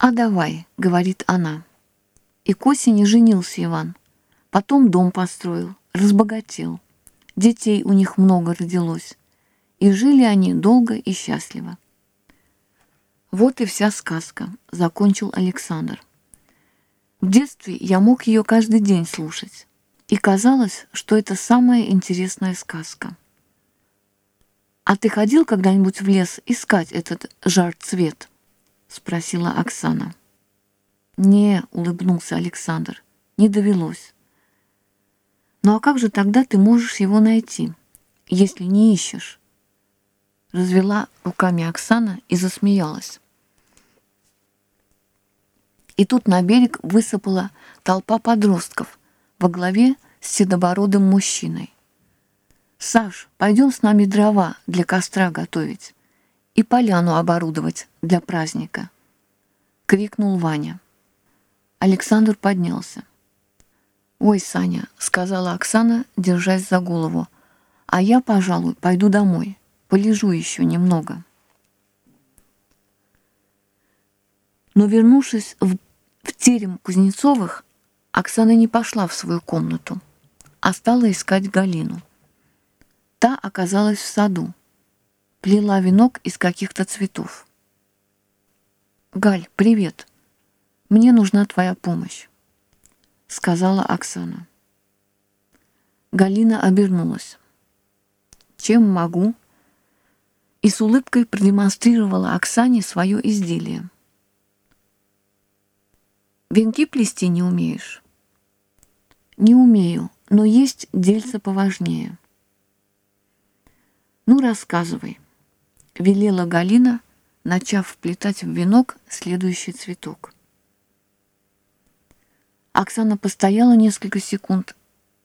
«А давай», — говорит она. И к осени женился Иван. Потом дом построил, разбогател. Детей у них много родилось. И жили они долго и счастливо. Вот и вся сказка, закончил Александр. В детстве я мог ее каждый день слушать. И казалось, что это самая интересная сказка. «А ты ходил когда-нибудь в лес искать этот жар-цвет?» — спросила Оксана. «Не», — улыбнулся Александр, — «не довелось». «Ну а как же тогда ты можешь его найти, если не ищешь?» Развела руками Оксана и засмеялась. И тут на берег высыпала толпа подростков во главе с седобородым мужчиной. «Саш, пойдем с нами дрова для костра готовить и поляну оборудовать для праздника», — крикнул Ваня. Александр поднялся. «Ой, Саня», — сказала Оксана, держась за голову, «а я, пожалуй, пойду домой, полежу еще немного». Но, вернувшись в, в терем Кузнецовых, Оксана не пошла в свою комнату, а стала искать Галину. Та оказалась в саду, плела венок из каких-то цветов. «Галь, привет. Мне нужна твоя помощь», — сказала Оксана. Галина обернулась. «Чем могу?» И с улыбкой продемонстрировала Оксане свое изделие. «Венки плести не умеешь?» «Не умею, но есть дельца поважнее». «Ну, рассказывай», — велела Галина, начав вплетать в венок следующий цветок. Оксана постояла несколько секунд,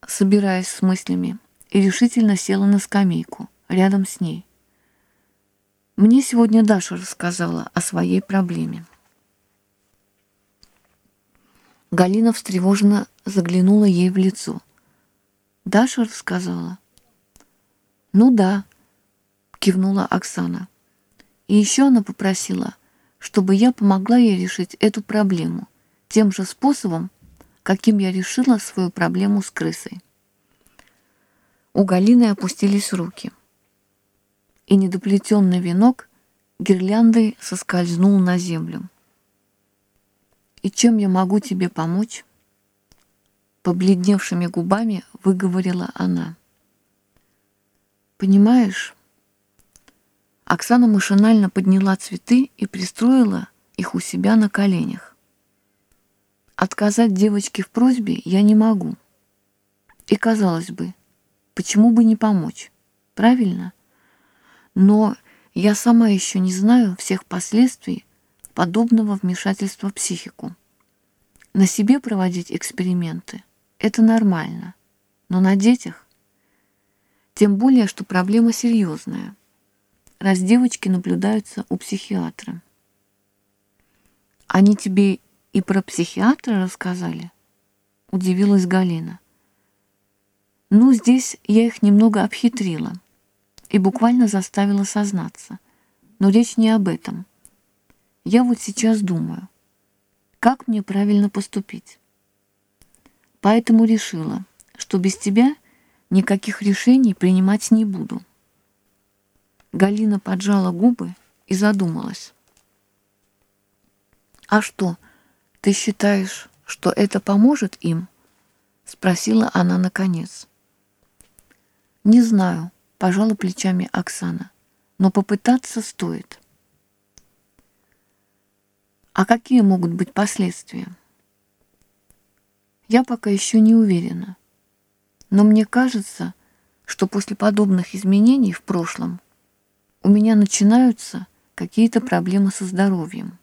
собираясь с мыслями, и решительно села на скамейку рядом с ней. Мне сегодня Даша рассказала о своей проблеме. Галина встревоженно заглянула ей в лицо. Даша рассказала. «Ну да», кивнула Оксана. И еще она попросила, чтобы я помогла ей решить эту проблему тем же способом, каким я решила свою проблему с крысой. У Галины опустились руки, и недоплетенный венок гирляндой соскользнул на землю. «И чем я могу тебе помочь?» Побледневшими губами выговорила она. «Понимаешь, Оксана машинально подняла цветы и пристроила их у себя на коленях. Отказать девочке в просьбе я не могу. И, казалось бы, почему бы не помочь? Правильно? Но я сама еще не знаю всех последствий подобного вмешательства в психику. На себе проводить эксперименты – это нормально, но на детях? Тем более, что проблема серьезная – раз девочки наблюдаются у психиатра. Они тебе и про психиатра рассказали? Удивилась Галина. Ну, здесь я их немного обхитрила и буквально заставила сознаться. Но речь не об этом. Я вот сейчас думаю, как мне правильно поступить. Поэтому решила, что без тебя никаких решений принимать не буду. Галина поджала губы и задумалась. «А что, ты считаешь, что это поможет им?» — спросила она наконец. «Не знаю», — пожала плечами Оксана, «но попытаться стоит». «А какие могут быть последствия?» «Я пока еще не уверена, но мне кажется, что после подобных изменений в прошлом у меня начинаются какие-то проблемы со здоровьем.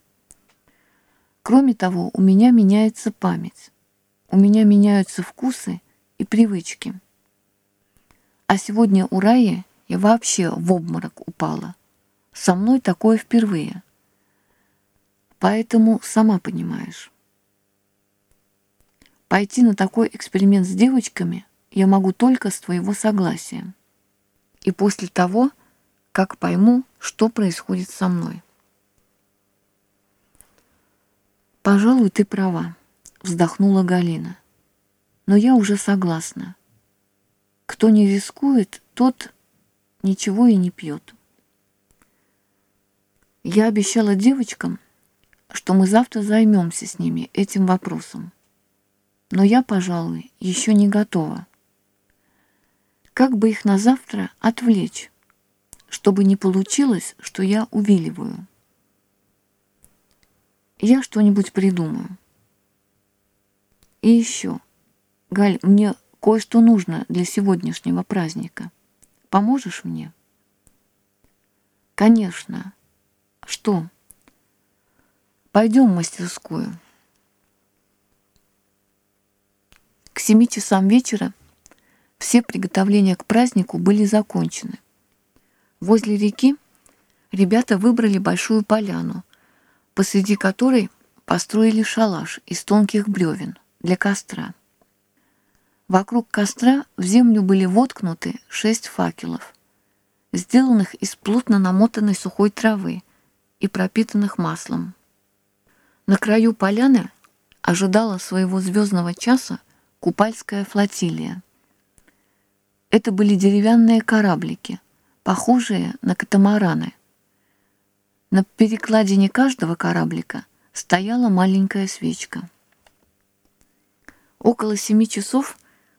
Кроме того, у меня меняется память, у меня меняются вкусы и привычки. А сегодня у Раи я вообще в обморок упала. Со мной такое впервые. Поэтому сама понимаешь. Пойти на такой эксперимент с девочками я могу только с твоего согласия. И после того, как пойму, что происходит со мной. «Пожалуй, ты права», — вздохнула Галина. «Но я уже согласна. Кто не рискует, тот ничего и не пьет». Я обещала девочкам, что мы завтра займемся с ними этим вопросом. Но я, пожалуй, еще не готова. Как бы их на завтра отвлечь, чтобы не получилось, что я увиливаю? Я что-нибудь придумаю. И еще, Галь, мне кое-что нужно для сегодняшнего праздника. Поможешь мне? Конечно. Что? Пойдем в мастерскую. К семи часам вечера все приготовления к празднику были закончены. Возле реки ребята выбрали большую поляну, посреди которой построили шалаш из тонких бревен для костра. Вокруг костра в землю были воткнуты шесть факелов, сделанных из плотно намотанной сухой травы и пропитанных маслом. На краю поляны ожидала своего звездного часа купальская флотилия. Это были деревянные кораблики, похожие на катамараны. На перекладине каждого кораблика стояла маленькая свечка. Около семи часов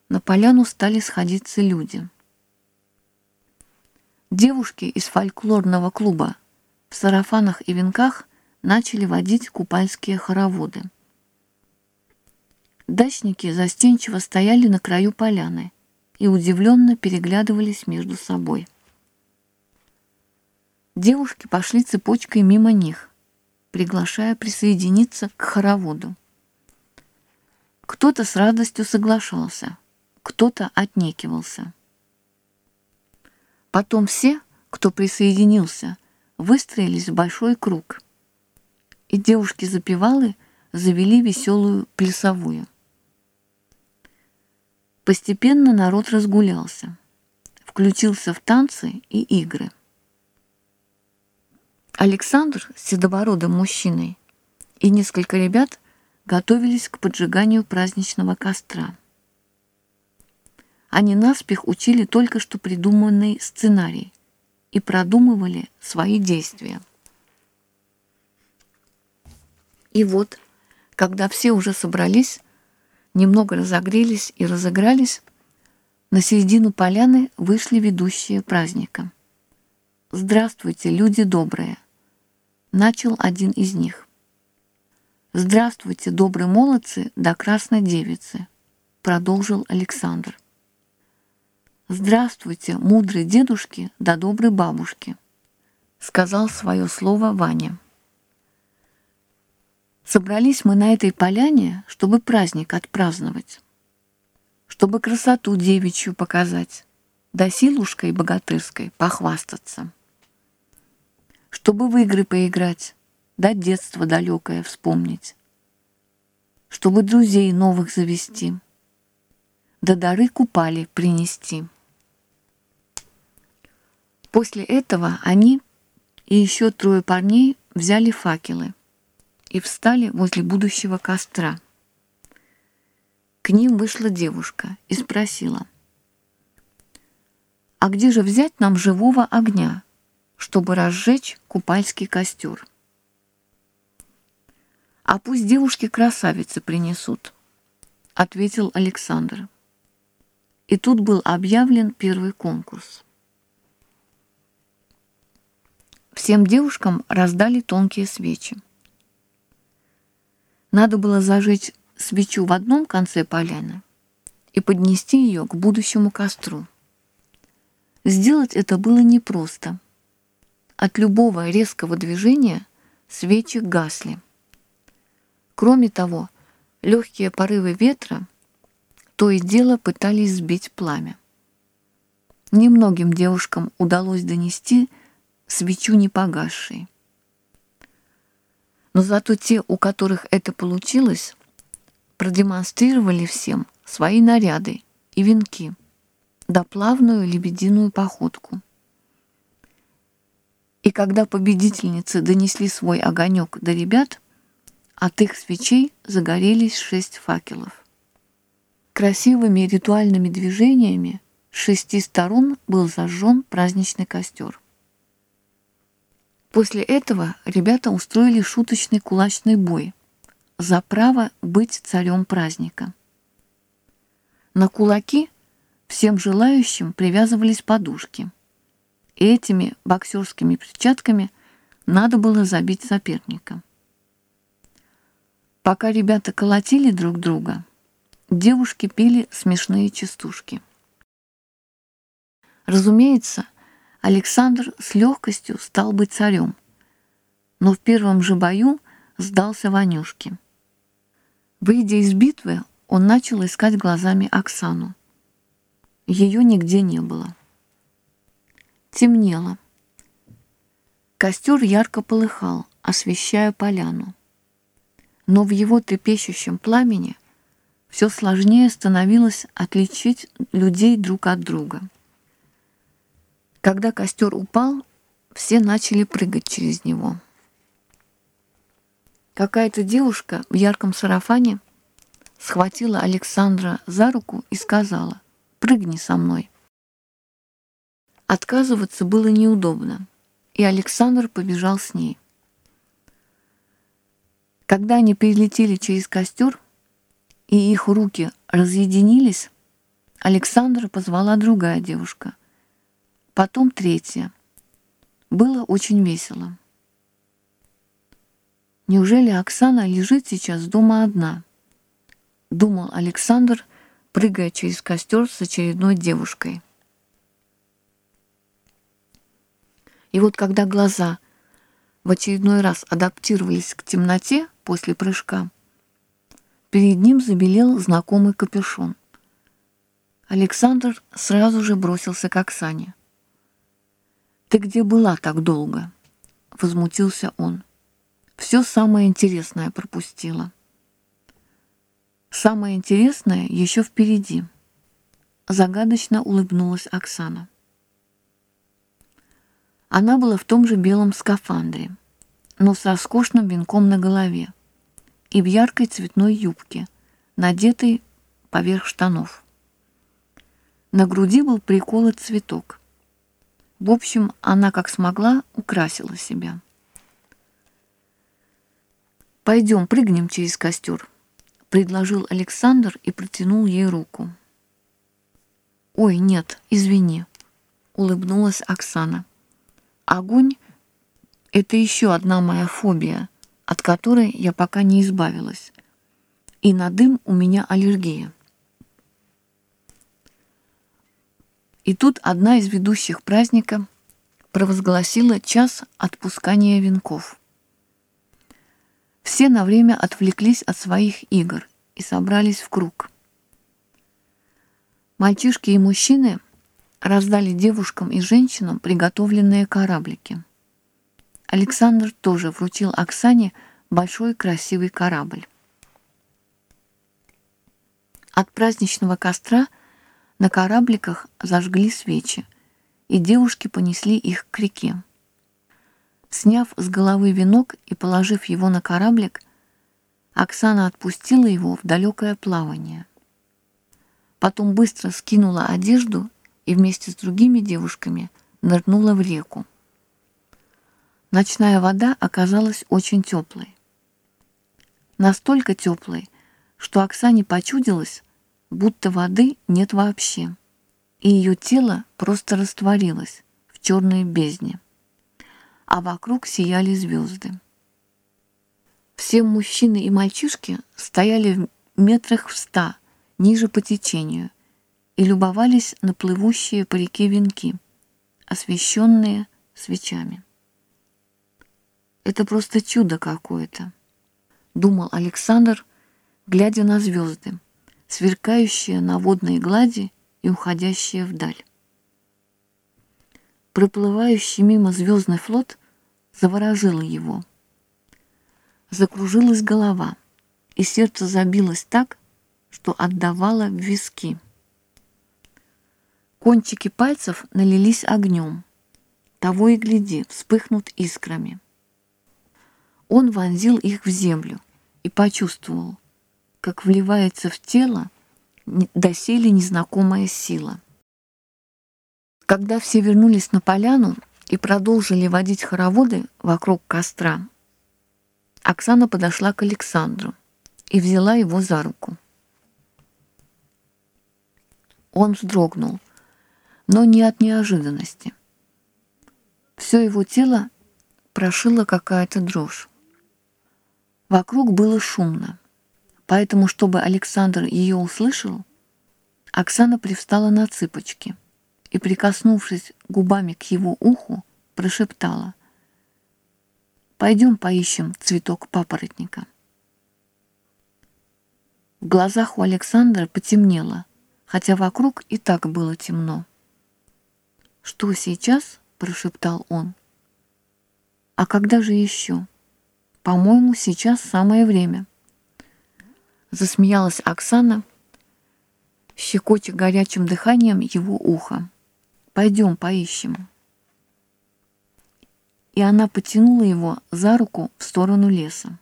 на поляну стали сходиться люди. Девушки из фольклорного клуба в сарафанах и венках начали водить купальские хороводы. Дачники застенчиво стояли на краю поляны и удивленно переглядывались между собой. Девушки пошли цепочкой мимо них, приглашая присоединиться к хороводу. Кто-то с радостью соглашался, кто-то отнекивался. Потом все, кто присоединился, выстроились в большой круг — и девушки-запевалы завели веселую плясовую. Постепенно народ разгулялся, включился в танцы и игры. Александр с седобородым мужчиной и несколько ребят готовились к поджиганию праздничного костра. Они наспех учили только что придуманный сценарий и продумывали свои действия. И вот, когда все уже собрались, немного разогрелись и разыгрались, на середину поляны вышли ведущие праздника. «Здравствуйте, люди добрые!» Начал один из них. «Здравствуйте, добрые молодцы да красной девицы!» Продолжил Александр. «Здравствуйте, мудрые дедушки да добрые бабушки!» Сказал свое слово Ваня. Собрались мы на этой поляне, чтобы праздник отпраздновать, чтобы красоту девичью показать, да силушкой богатырской похвастаться, чтобы в игры поиграть, да детство далекое вспомнить, чтобы друзей новых завести, да дары купали принести. После этого они и еще трое парней взяли факелы — и встали возле будущего костра. К ним вышла девушка и спросила, «А где же взять нам живого огня, чтобы разжечь купальский костер?» «А пусть девушки-красавицы принесут», — ответил Александр. И тут был объявлен первый конкурс. Всем девушкам раздали тонкие свечи. Надо было зажечь свечу в одном конце поляны и поднести ее к будущему костру. Сделать это было непросто. От любого резкого движения свечи гасли. Кроме того, легкие порывы ветра то и дело пытались сбить пламя. Немногим девушкам удалось донести свечу непогасшей. Но зато те, у которых это получилось, продемонстрировали всем свои наряды и венки, да плавную лебединую походку. И когда победительницы донесли свой огонек до ребят, От их свечей загорелись шесть факелов. Красивыми ритуальными движениями с шести сторон был зажжен праздничный костер. После этого ребята устроили шуточный кулачный бой за право быть царем праздника. На кулаки всем желающим привязывались подушки. Этими боксерскими перчатками надо было забить соперника. Пока ребята колотили друг друга, девушки пели смешные частушки. Разумеется, Александр с легкостью стал быть царем, но в первом же бою сдался Ванюшке. Выйдя из битвы, он начал искать глазами Оксану. Ее нигде не было. Темнело. Костер ярко полыхал, освещая поляну. Но в его трепещущем пламени все сложнее становилось отличить людей друг от друга. Когда костер упал, все начали прыгать через него. Какая-то девушка в ярком сарафане схватила Александра за руку и сказала «Прыгни со мной». Отказываться было неудобно, и Александр побежал с ней. Когда они перелетели через костер, и их руки разъединились, Александра позвала другая девушка — потом третья. Было очень весело. Неужели Оксана лежит сейчас дома одна? Думал Александр, прыгая через костер с очередной девушкой. И вот когда глаза в очередной раз адаптировались к темноте после прыжка, перед ним забелел знакомый капюшон. Александр сразу же бросился к Оксане. «Ты где была так долго?» — возмутился он. «Все самое интересное пропустила». «Самое интересное еще впереди», — загадочно улыбнулась Оксана. Она была в том же белом скафандре, но с роскошным венком на голове и в яркой цветной юбке, надетой поверх штанов. На груди был приколот цветок — в общем, она как смогла украсила себя. «Пойдем, прыгнем через костер», — предложил Александр и протянул ей руку. «Ой, нет, извини», — улыбнулась Оксана. «Огонь — это еще одна моя фобия, от которой я пока не избавилась. И на дым у меня аллергия». И тут одна из ведущих праздника провозгласила час отпускания венков. Все на время отвлеклись от своих игр и собрались в круг. Мальчишки и мужчины раздали девушкам и женщинам приготовленные кораблики. Александр тоже вручил Оксане большой красивый корабль. От праздничного костра – на корабликах зажгли свечи, и девушки понесли их к реке. Сняв с головы венок и положив его на кораблик, Оксана отпустила его в далекое плавание. Потом быстро скинула одежду и вместе с другими девушками нырнула в реку. Ночная вода оказалась очень теплой. Настолько теплой, что Оксане почудилось, будто воды нет вообще, и ее тело просто растворилось в черной бездне, а вокруг сияли звезды. Все мужчины и мальчишки стояли в метрах в ста ниже по течению и любовались на плывущие по реке венки, освещенные свечами. «Это просто чудо какое-то», — думал Александр, глядя на звезды, сверкающая на водной глади и уходящая вдаль. Проплывающий мимо звездный флот заворожил его. Закружилась голова, и сердце забилось так, что отдавало в виски. Кончики пальцев налились огнем. Того и гляди, вспыхнут искрами. Он вонзил их в землю и почувствовал, как вливается в тело доселе незнакомая сила. Когда все вернулись на поляну и продолжили водить хороводы вокруг костра, Оксана подошла к Александру и взяла его за руку. Он вздрогнул, но не от неожиданности. Все его тело прошила какая-то дрожь. Вокруг было шумно, поэтому, чтобы Александр ее услышал, Оксана привстала на цыпочки и, прикоснувшись губами к его уху, прошептала «Пойдем поищем цветок папоротника». В глазах у Александра потемнело, хотя вокруг и так было темно. «Что сейчас?» — прошептал он. «А когда же еще?» «По-моему, сейчас самое время». Засмеялась Оксана, щекоча горячим дыханием его ухо. «Пойдем поищем». И она потянула его за руку в сторону леса.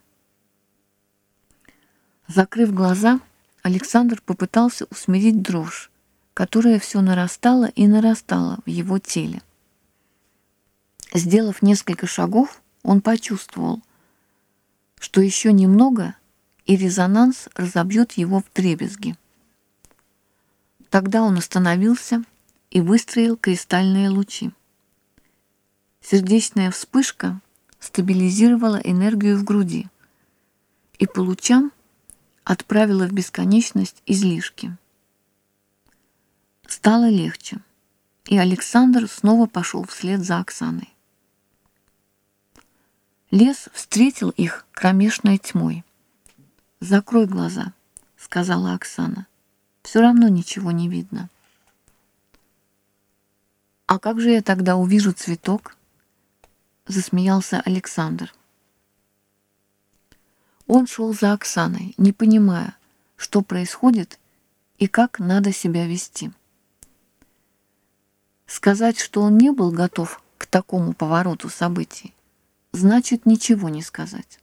Закрыв глаза, Александр попытался усмирить дрожь, которая все нарастала и нарастала в его теле. Сделав несколько шагов, он почувствовал, что еще немного, и резонанс разобьет его в дребезги. Тогда он остановился и выстроил кристальные лучи. Сердечная вспышка стабилизировала энергию в груди, и по лучам отправила в бесконечность излишки. Стало легче, и Александр снова пошел вслед за Оксаной. Лес встретил их кромешной тьмой. «Закрой глаза», — сказала Оксана. «Все равно ничего не видно». «А как же я тогда увижу цветок?» — засмеялся Александр. Он шел за Оксаной, не понимая, что происходит и как надо себя вести. Сказать, что он не был готов к такому повороту событий, значит ничего не сказать.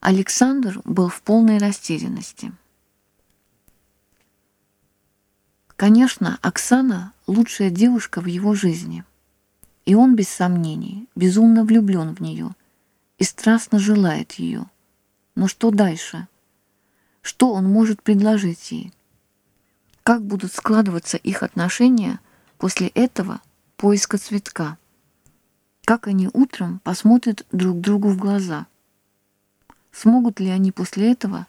Александр был в полной растерянности. Конечно, Оксана — лучшая девушка в его жизни, и он, без сомнений, безумно влюблен в нее — и страстно желает ее. Но что дальше? Что он может предложить ей? Как будут складываться их отношения после этого поиска цветка? Как они утром посмотрят друг другу в глаза? Смогут ли они после этого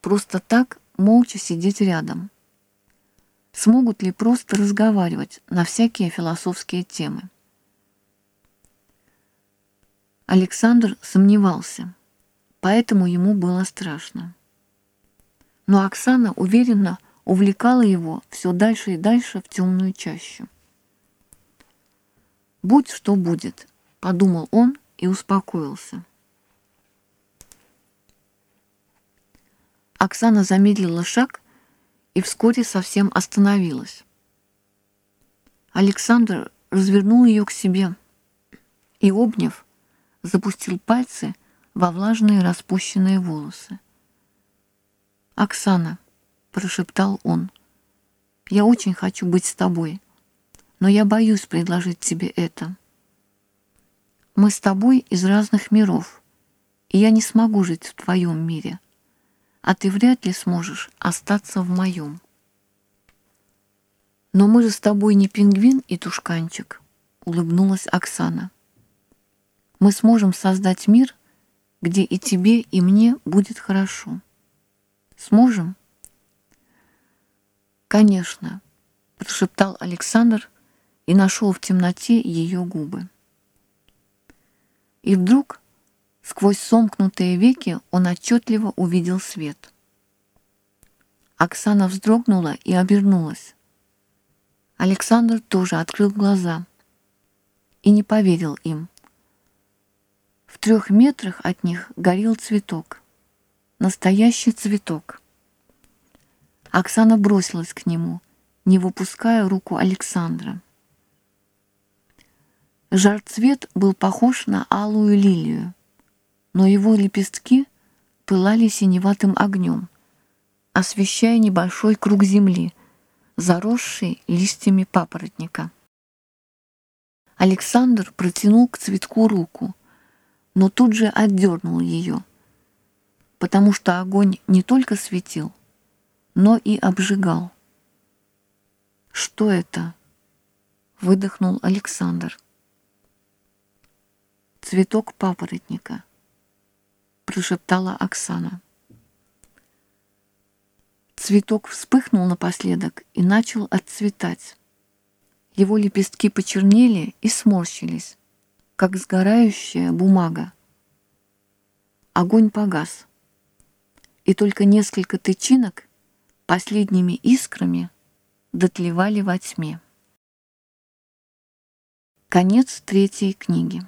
просто так молча сидеть рядом? Смогут ли просто разговаривать на всякие философские темы? Александр сомневался, поэтому ему было страшно. Но Оксана уверенно увлекала его все дальше и дальше в темную чащу. «Будь что будет», — подумал он и успокоился. Оксана замедлила шаг и вскоре совсем остановилась. Александр развернул ее к себе и, обняв, запустил пальцы во влажные распущенные волосы. «Оксана», — прошептал он, — «я очень хочу быть с тобой, но я боюсь предложить тебе это. Мы с тобой из разных миров, и я не смогу жить в твоем мире, а ты вряд ли сможешь остаться в моем». «Но мы же с тобой не пингвин и тушканчик», — улыбнулась Оксана мы сможем создать мир, где и тебе, и мне будет хорошо. Сможем? Конечно, прошептал Александр и нашел в темноте ее губы. И вдруг, сквозь сомкнутые веки, он отчетливо увидел свет. Оксана вздрогнула и обернулась. Александр тоже открыл глаза и не поверил им. В трех метрах от них горел цветок. Настоящий цветок. Оксана бросилась к нему, не выпуская руку Александра. Жар-цвет был похож на алую лилию, но его лепестки пылали синеватым огнем, освещая небольшой круг земли, заросший листьями папоротника. Александр протянул к цветку руку, но тут же отдернул ее, потому что огонь не только светил, но и обжигал. «Что это?» — выдохнул Александр. «Цветок папоротника», — прошептала Оксана. Цветок вспыхнул напоследок и начал отцветать. Его лепестки почернели и сморщились, как сгорающая бумага. Огонь погас, и только несколько тычинок последними искрами дотлевали во тьме. Конец третьей книги.